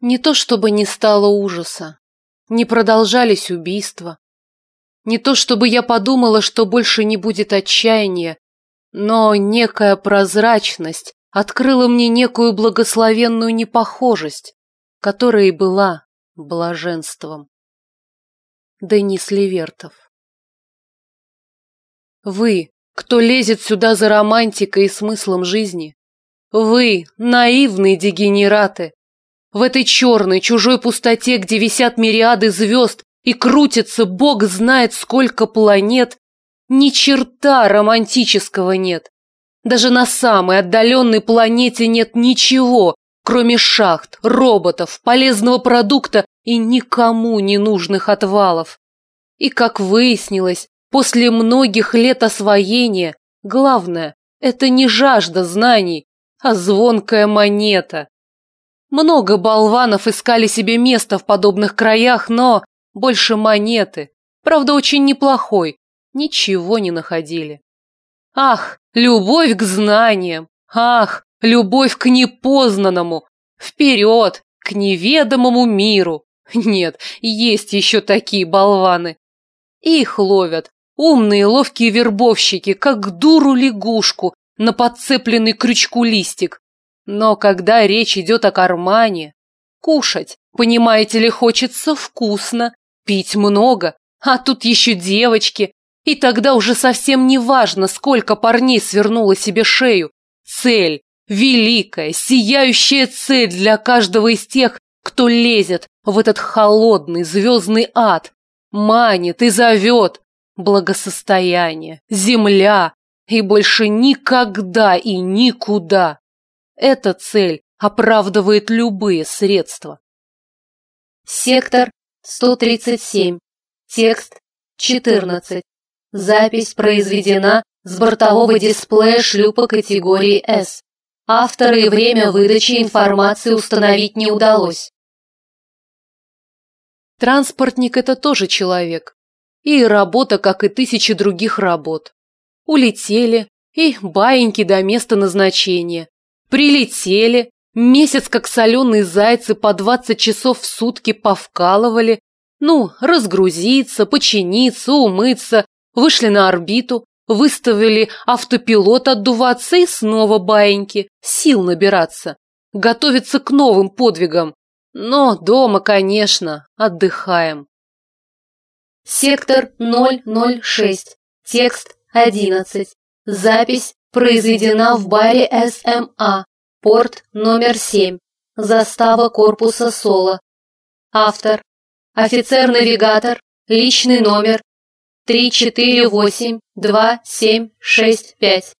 Не то чтобы не стало ужаса, не продолжались убийства, не то чтобы я подумала, что больше не будет отчаяния, но некая прозрачность открыла мне некую благословенную непохожесть, которая и была блаженством. Денис Левертов Вы, кто лезет сюда за романтикой и смыслом жизни, вы, наивные дегенераты, в этой черной, чужой пустоте, где висят мириады звезд и крутится бог знает сколько планет, ни черта романтического нет. Даже на самой отдаленной планете нет ничего, кроме шахт, роботов, полезного продукта и никому не нужных отвалов. И, как выяснилось, после многих лет освоения, главное – это не жажда знаний, а звонкая монета. Много болванов искали себе место в подобных краях, но больше монеты, правда очень неплохой, ничего не находили. Ах, любовь к знаниям! Ах, любовь к непознанному! Вперед, к неведомому миру! Нет, есть еще такие болваны. Их ловят умные ловкие вербовщики, как дуру-лягушку на подцепленный крючку листик. Но когда речь идет о кармане, кушать, понимаете ли, хочется вкусно, пить много, а тут еще девочки, и тогда уже совсем не важно, сколько парней свернуло себе шею. Цель, великая, сияющая цель для каждого из тех, кто лезет в этот холодный звездный ад, манит и зовет. Благосостояние, земля и больше никогда и никуда. Эта цель оправдывает любые средства. Сектор 137. Текст 14. Запись произведена с бортового дисплея шлюпа категории S. Автора и время выдачи информации установить не удалось. Транспортник – это тоже человек. И работа, как и тысячи других работ. Улетели, и баиньки до места назначения. Прилетели, месяц как соленые зайцы по 20 часов в сутки повкалывали, ну, разгрузиться, починиться, умыться, вышли на орбиту, выставили автопилот отдуваться и снова баиньки, сил набираться, готовиться к новым подвигам. Но дома, конечно, отдыхаем. Сектор 006. Текст 11. Запись произведена в баре СМА. Порт номер 7. Застава корпуса Соло. Автор. Офицер-навигатор. Личный номер 3482765.